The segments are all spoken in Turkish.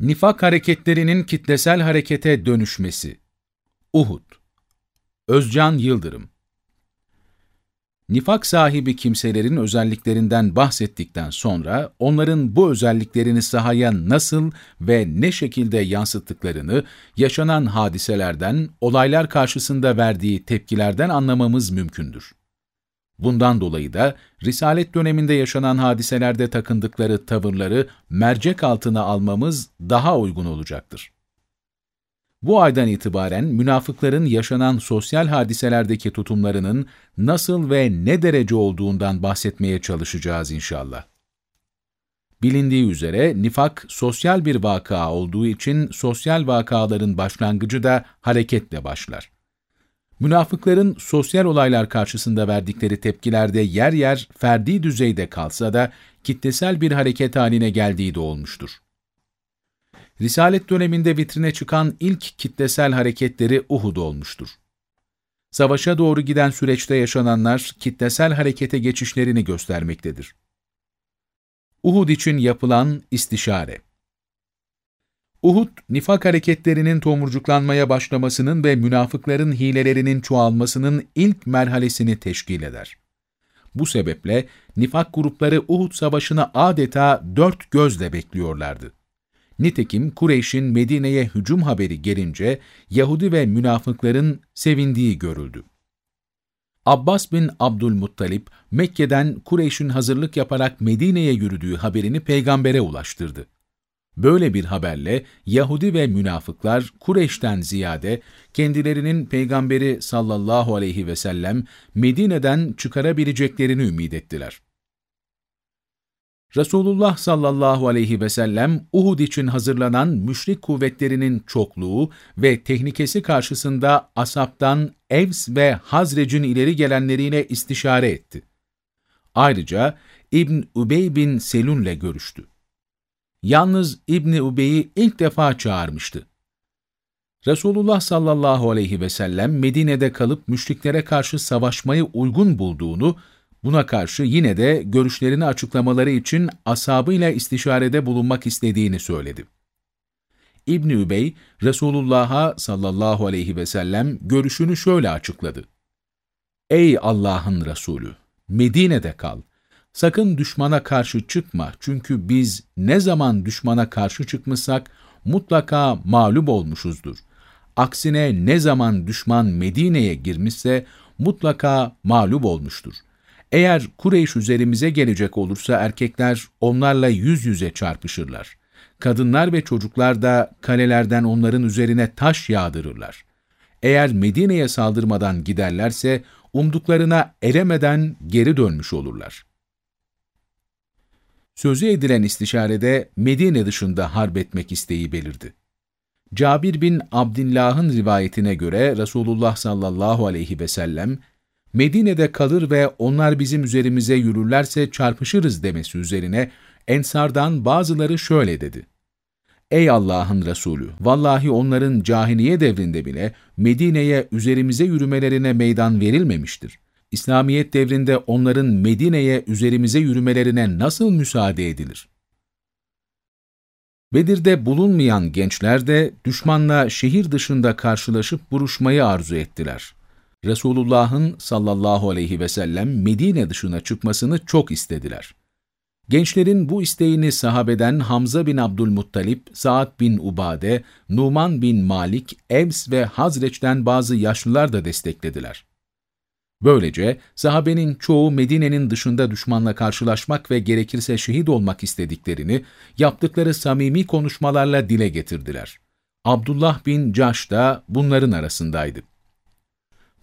Nifak hareketlerinin kitlesel harekete dönüşmesi. Uhud. Özcan Yıldırım. Nifak sahibi kimselerin özelliklerinden bahsettikten sonra onların bu özelliklerini sahaya nasıl ve ne şekilde yansıttıklarını yaşanan hadiselerden, olaylar karşısında verdiği tepkilerden anlamamız mümkündür. Bundan dolayı da Risalet döneminde yaşanan hadiselerde takındıkları tavırları mercek altına almamız daha uygun olacaktır. Bu aydan itibaren münafıkların yaşanan sosyal hadiselerdeki tutumlarının nasıl ve ne derece olduğundan bahsetmeye çalışacağız inşallah. Bilindiği üzere nifak sosyal bir vaka olduğu için sosyal vakaların başlangıcı da hareketle başlar. Münafıkların sosyal olaylar karşısında verdikleri tepkilerde yer yer ferdi düzeyde kalsa da kitlesel bir hareket haline geldiği de olmuştur. Risalet döneminde vitrine çıkan ilk kitlesel hareketleri Uhud olmuştur. Savaşa doğru giden süreçte yaşananlar kitlesel harekete geçişlerini göstermektedir. Uhud için yapılan istişare Uhud, nifak hareketlerinin tomurcuklanmaya başlamasının ve münafıkların hilelerinin çoğalmasının ilk merhalesini teşkil eder. Bu sebeple nifak grupları Uhud Savaşı'nı adeta dört gözle bekliyorlardı. Nitekim Kureyş'in Medine'ye hücum haberi gelince Yahudi ve münafıkların sevindiği görüldü. Abbas bin Abdülmuttalip, Mekke'den Kureyş'in hazırlık yaparak Medine'ye yürüdüğü haberini peygambere ulaştırdı. Böyle bir haberle Yahudi ve münafıklar Kureyş'ten ziyade kendilerinin peygamberi sallallahu aleyhi ve sellem Medine'den çıkarabileceklerini ümit ettiler. Resulullah sallallahu aleyhi ve sellem Uhud için hazırlanan müşrik kuvvetlerinin çokluğu ve tehlikesi karşısında asaptan Evs ve Hazrec'in ileri gelenleriyle istişare etti. Ayrıca İbn Ubey bin Selun'le görüştü. Yalnız İbni Ubey'i ilk defa çağırmıştı. Resulullah sallallahu aleyhi ve sellem Medine'de kalıp müşriklere karşı savaşmayı uygun bulduğunu, buna karşı yine de görüşlerini açıklamaları için asabıyla istişarede bulunmak istediğini söyledi. İbni Übey, Resulullah'a sallallahu aleyhi ve sellem görüşünü şöyle açıkladı. Ey Allah'ın Resulü! Medine'de kal. Sakın düşmana karşı çıkma çünkü biz ne zaman düşmana karşı çıkmışsak mutlaka mağlup olmuşuzdur. Aksine ne zaman düşman Medine'ye girmişse mutlaka mağlup olmuştur. Eğer Kureyş üzerimize gelecek olursa erkekler onlarla yüz yüze çarpışırlar. Kadınlar ve çocuklar da kalelerden onların üzerine taş yağdırırlar. Eğer Medine'ye saldırmadan giderlerse umduklarına eremeden geri dönmüş olurlar.'' Sözü edilen istişarede Medine dışında harp etmek isteği belirdi. Cabir bin Abdillah'ın rivayetine göre Resulullah sallallahu aleyhi ve sellem, Medine'de kalır ve onlar bizim üzerimize yürürlerse çarpışırız demesi üzerine Ensardan bazıları şöyle dedi. Ey Allah'ın Resulü! Vallahi onların cahiliye devrinde bile Medine'ye üzerimize yürümelerine meydan verilmemiştir. İslamiyet devrinde onların Medine'ye üzerimize yürümelerine nasıl müsaade edilir? Bedir'de bulunmayan gençler de düşmanla şehir dışında karşılaşıp buruşmayı arzu ettiler. Resulullah'ın sallallahu aleyhi ve sellem Medine dışına çıkmasını çok istediler. Gençlerin bu isteğini sahabeden Hamza bin Abdülmuttalip, Sa'd bin Ubade, Numan bin Malik, Evs ve Hazreç'ten bazı yaşlılar da desteklediler. Böylece sahabenin çoğu Medine'nin dışında düşmanla karşılaşmak ve gerekirse şehit olmak istediklerini yaptıkları samimi konuşmalarla dile getirdiler. Abdullah bin Caş da bunların arasındaydı.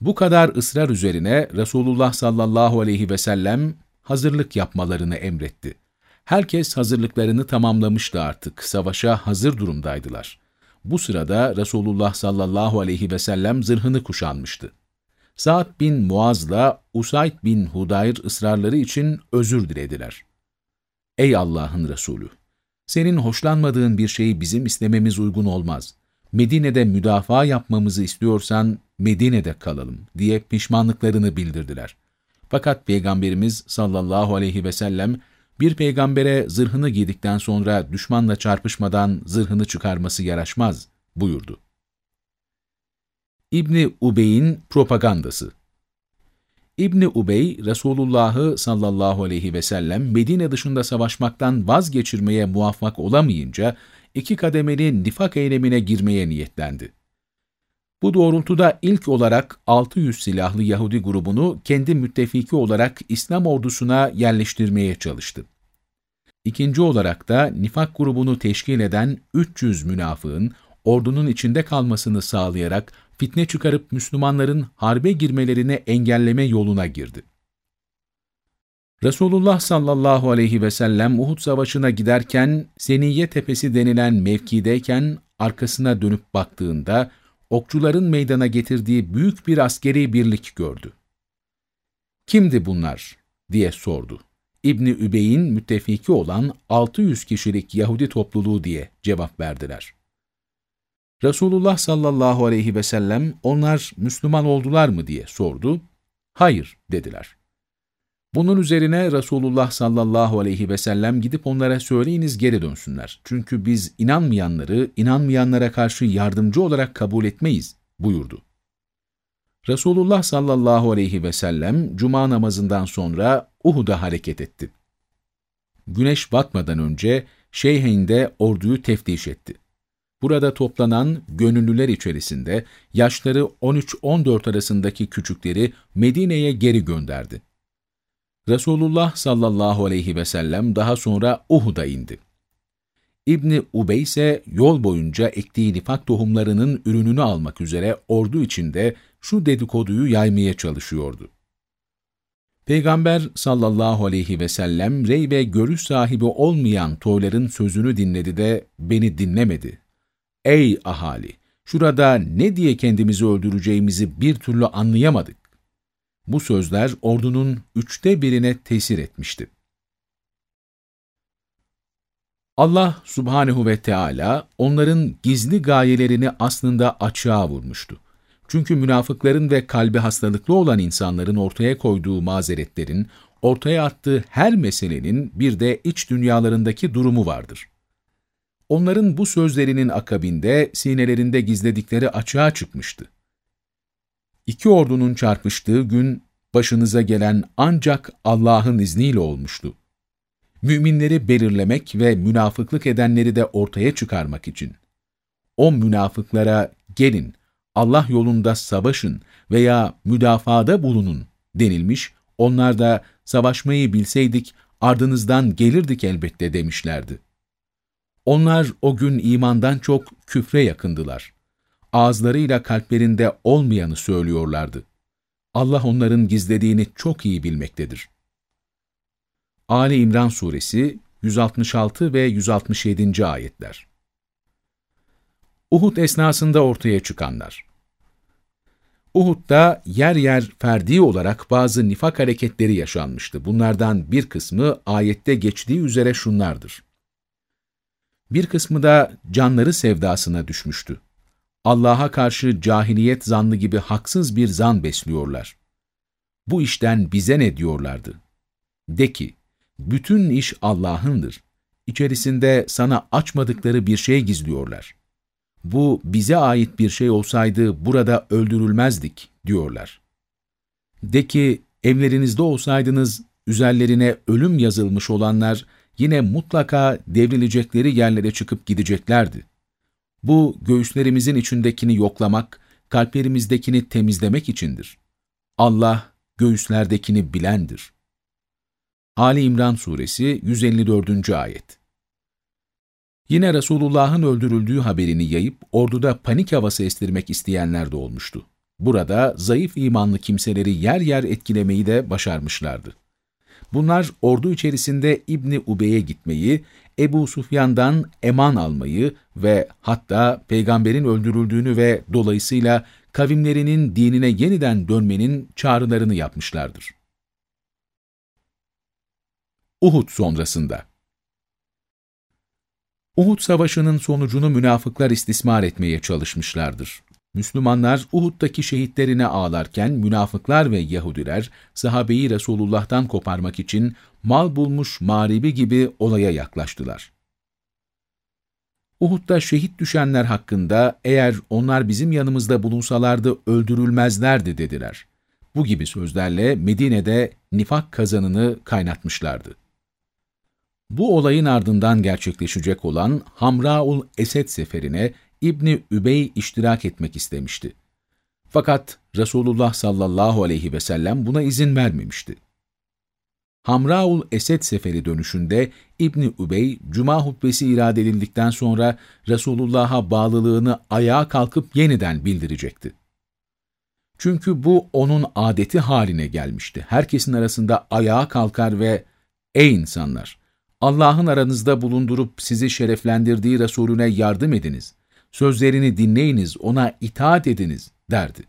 Bu kadar ısrar üzerine Resulullah sallallahu aleyhi ve sellem hazırlık yapmalarını emretti. Herkes hazırlıklarını tamamlamıştı artık, savaşa hazır durumdaydılar. Bu sırada Resulullah sallallahu aleyhi ve sellem zırhını kuşanmıştı. Sa'd bin Muaz'la Usayd bin Hudayr ısrarları için özür dilediler. Ey Allah'ın Resulü! Senin hoşlanmadığın bir şeyi bizim istememiz uygun olmaz. Medine'de müdafaa yapmamızı istiyorsan Medine'de kalalım diye pişmanlıklarını bildirdiler. Fakat Peygamberimiz sallallahu aleyhi ve sellem Bir peygambere zırhını giydikten sonra düşmanla çarpışmadan zırhını çıkarması yaraşmaz buyurdu. İbni Ubey'in propagandası İbni Ubey, Resulullah'ı sallallahu aleyhi ve sellem Medine dışında savaşmaktan vazgeçirmeye muvaffak olamayınca iki kademeli nifak eylemine girmeye niyetlendi. Bu doğrultuda ilk olarak 600 silahlı Yahudi grubunu kendi müttefiki olarak İslam ordusuna yerleştirmeye çalıştı. İkinci olarak da nifak grubunu teşkil eden 300 münafığın ordunun içinde kalmasını sağlayarak fitne çıkarıp Müslümanların harbe girmelerini engelleme yoluna girdi. Resulullah sallallahu aleyhi ve sellem Uhud Savaşı'na giderken Seniye Tepesi denilen mevkideyken arkasına dönüp baktığında okçuların meydana getirdiği büyük bir askeri birlik gördü. Kimdi bunlar? diye sordu. İbni Übey'in müttefiki olan 600 kişilik Yahudi topluluğu diye cevap verdiler. Resulullah sallallahu aleyhi ve sellem onlar Müslüman oldular mı diye sordu. Hayır dediler. Bunun üzerine Resulullah sallallahu aleyhi ve sellem gidip onlara söyleyiniz geri dönsünler. Çünkü biz inanmayanları inanmayanlara karşı yardımcı olarak kabul etmeyiz buyurdu. Resulullah sallallahu aleyhi ve sellem cuma namazından sonra Uhud'a hareket etti. Güneş batmadan önce Şeyheyn'de orduyu teftiş etti. Burada toplanan gönüllüler içerisinde yaşları 13-14 arasındaki küçükleri Medine'ye geri gönderdi. Resulullah sallallahu aleyhi ve sellem daha sonra Uhud'a indi. İbni Ubey ise yol boyunca ektiği nifak tohumlarının ürününü almak üzere ordu içinde şu dedikoduyu yaymaya çalışıyordu. Peygamber sallallahu aleyhi ve sellem rey ve görüş sahibi olmayan toyların sözünü dinledi de beni dinlemedi. Ey ahali! Şurada ne diye kendimizi öldüreceğimizi bir türlü anlayamadık. Bu sözler ordunun üçte birine tesir etmişti. Allah subhanehu ve Teala onların gizli gayelerini aslında açığa vurmuştu. Çünkü münafıkların ve kalbi hastalıklı olan insanların ortaya koyduğu mazeretlerin, ortaya attığı her meselenin bir de iç dünyalarındaki durumu vardır. Onların bu sözlerinin akabinde sinelerinde gizledikleri açığa çıkmıştı. İki ordunun çarpıştığı gün başınıza gelen ancak Allah'ın izniyle olmuştu. Müminleri belirlemek ve münafıklık edenleri de ortaya çıkarmak için. O münafıklara gelin, Allah yolunda savaşın veya müdafada bulunun denilmiş, onlar da savaşmayı bilseydik ardınızdan gelirdik elbette demişlerdi. Onlar o gün imandan çok küfre yakındılar. Ağızlarıyla kalplerinde olmayanı söylüyorlardı. Allah onların gizlediğini çok iyi bilmektedir. Ali İmran Suresi 166 ve 167. Ayetler Uhud esnasında ortaya çıkanlar Uhud'da yer yer ferdi olarak bazı nifak hareketleri yaşanmıştı. Bunlardan bir kısmı ayette geçtiği üzere şunlardır. Bir kısmı da canları sevdasına düşmüştü. Allah'a karşı cahiliyet zannı gibi haksız bir zan besliyorlar. Bu işten bize ne diyorlardı? De ki, bütün iş Allah'ındır. İçerisinde sana açmadıkları bir şey gizliyorlar. Bu bize ait bir şey olsaydı burada öldürülmezdik diyorlar. De ki, evlerinizde olsaydınız üzerlerine ölüm yazılmış olanlar yine mutlaka devrilecekleri yerlere çıkıp gideceklerdi. Bu göğüslerimizin içindekini yoklamak, kalplerimizdekini temizlemek içindir. Allah göğüslerdekini bilendir. Ali İmran Suresi 154. Ayet Yine Resulullah'ın öldürüldüğü haberini yayıp orduda panik havası estirmek isteyenler de olmuştu. Burada zayıf imanlı kimseleri yer yer etkilemeyi de başarmışlardı. Bunlar ordu içerisinde İbni Ubey'e gitmeyi, Ebu Sufyan'dan eman almayı ve hatta peygamberin öldürüldüğünü ve dolayısıyla kavimlerinin dinine yeniden dönmenin çağrılarını yapmışlardır. Uhud sonrasında Uhud Savaşı'nın sonucunu münafıklar istismar etmeye çalışmışlardır. Müslümanlar Uhud'daki şehitlerine ağlarken münafıklar ve Yahudiler sahabeyi Resulullah'tan koparmak için mal bulmuş mağribi gibi olaya yaklaştılar. Uhud'da şehit düşenler hakkında eğer onlar bizim yanımızda bulunsalardı öldürülmezlerdi dediler. Bu gibi sözlerle Medine'de nifak kazanını kaynatmışlardı. Bu olayın ardından gerçekleşecek olan Hamraul Esed seferine İbni Übey iştirak etmek istemişti. Fakat Resulullah sallallahu aleyhi ve sellem buna izin vermemişti. Hamraul Esed seferi dönüşünde İbni Übey, Cuma hutbesi irade edildikten sonra Resulullah'a bağlılığını ayağa kalkıp yeniden bildirecekti. Çünkü bu onun adeti haline gelmişti. Herkesin arasında ayağa kalkar ve ''Ey insanlar! Allah'ın aranızda bulundurup sizi şereflendirdiği Resulüne yardım ediniz. Sözlerini dinleyiniz, ona itaat ediniz.'' derdi.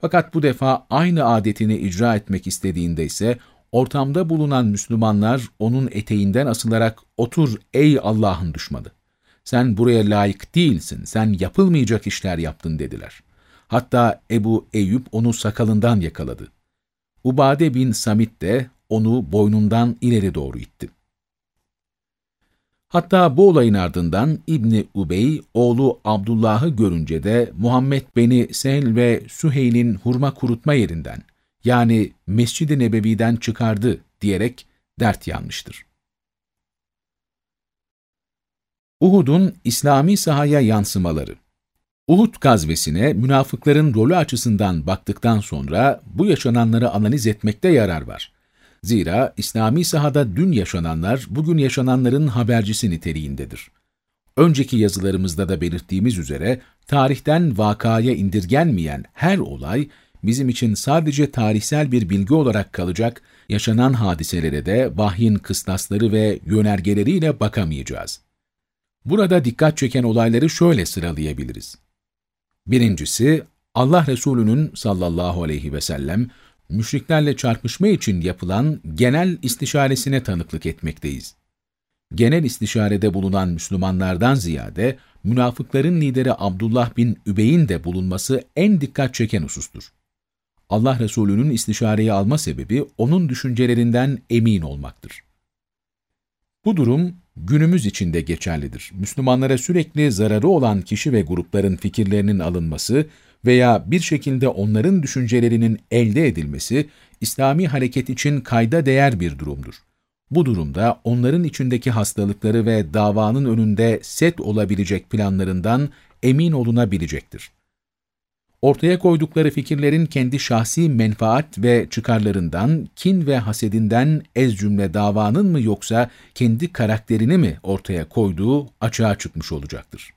Fakat bu defa aynı adetini icra etmek istediğinde ise ortamda bulunan Müslümanlar onun eteğinden asılarak ''Otur ey Allah'ın düşmanı! Sen buraya layık değilsin, sen yapılmayacak işler yaptın.'' dediler. Hatta Ebu Eyüp onu sakalından yakaladı. Ubade bin Samit de onu boynundan ileri doğru itti. Hatta bu olayın ardından İbni Ubey, oğlu Abdullah'ı görünce de Muhammed beni Sehl ve Süheyl'in hurma kurutma yerinden, yani Mescid-i Nebevi'den çıkardı diyerek dert yanmıştır. Uhud'un İslami sahaya yansımaları Uhud gazvesine münafıkların rolü açısından baktıktan sonra bu yaşananları analiz etmekte yarar var. Zira İslami sahada dün yaşananlar bugün yaşananların habercisi niteliğindedir. Önceki yazılarımızda da belirttiğimiz üzere tarihten vakaya indirgenmeyen her olay bizim için sadece tarihsel bir bilgi olarak kalacak, yaşanan hadiselere de vahyin kıstasları ve yönergeleriyle bakamayacağız. Burada dikkat çeken olayları şöyle sıralayabiliriz. Birincisi, Allah Resulü'nün sallallahu aleyhi ve sellem müşriklerle çarpışma için yapılan genel istişaresine tanıklık etmekteyiz. Genel istişarede bulunan Müslümanlardan ziyade münafıkların lideri Abdullah bin Übey'in de bulunması en dikkat çeken husustur. Allah Resulü'nün istişareyi alma sebebi onun düşüncelerinden emin olmaktır. Bu durum günümüz içinde geçerlidir. Müslümanlara sürekli zararı olan kişi ve grupların fikirlerinin alınması veya bir şekilde onların düşüncelerinin elde edilmesi, İslami hareket için kayda değer bir durumdur. Bu durumda onların içindeki hastalıkları ve davanın önünde set olabilecek planlarından emin olunabilecektir ortaya koydukları fikirlerin kendi şahsi menfaat ve çıkarlarından, kin ve hasedinden ez cümle davanın mı yoksa kendi karakterini mi ortaya koyduğu açığa çıkmış olacaktır.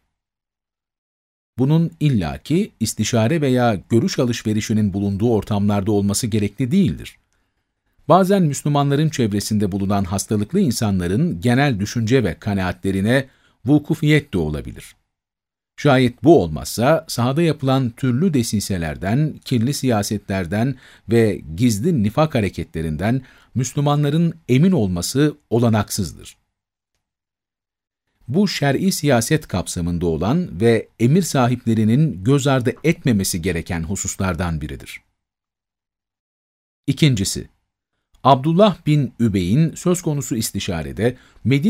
Bunun illaki istişare veya görüş alışverişinin bulunduğu ortamlarda olması gerekli değildir. Bazen Müslümanların çevresinde bulunan hastalıklı insanların genel düşünce ve kanaatlerine vukufiyet de olabilir. Şayet bu olmazsa sahada yapılan türlü desiselerden, kirli siyasetlerden ve gizli nifak hareketlerinden Müslümanların emin olması olanaksızdır. Bu şer'i siyaset kapsamında olan ve emir sahiplerinin göz ardı etmemesi gereken hususlardan biridir. İkincisi, Abdullah bin Übey'in söz konusu istişarede Medine